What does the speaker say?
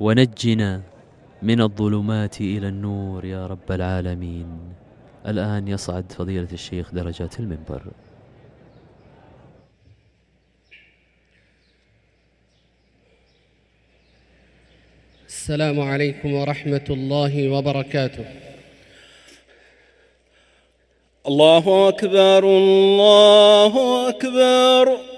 ونجنا من الظلمات إلى النور يا رب العالمين. الآن يصعد فضيلة الشيخ درجات المنبر. السلام عليكم ورحمة الله وبركاته. الله أكبر الله أكبر.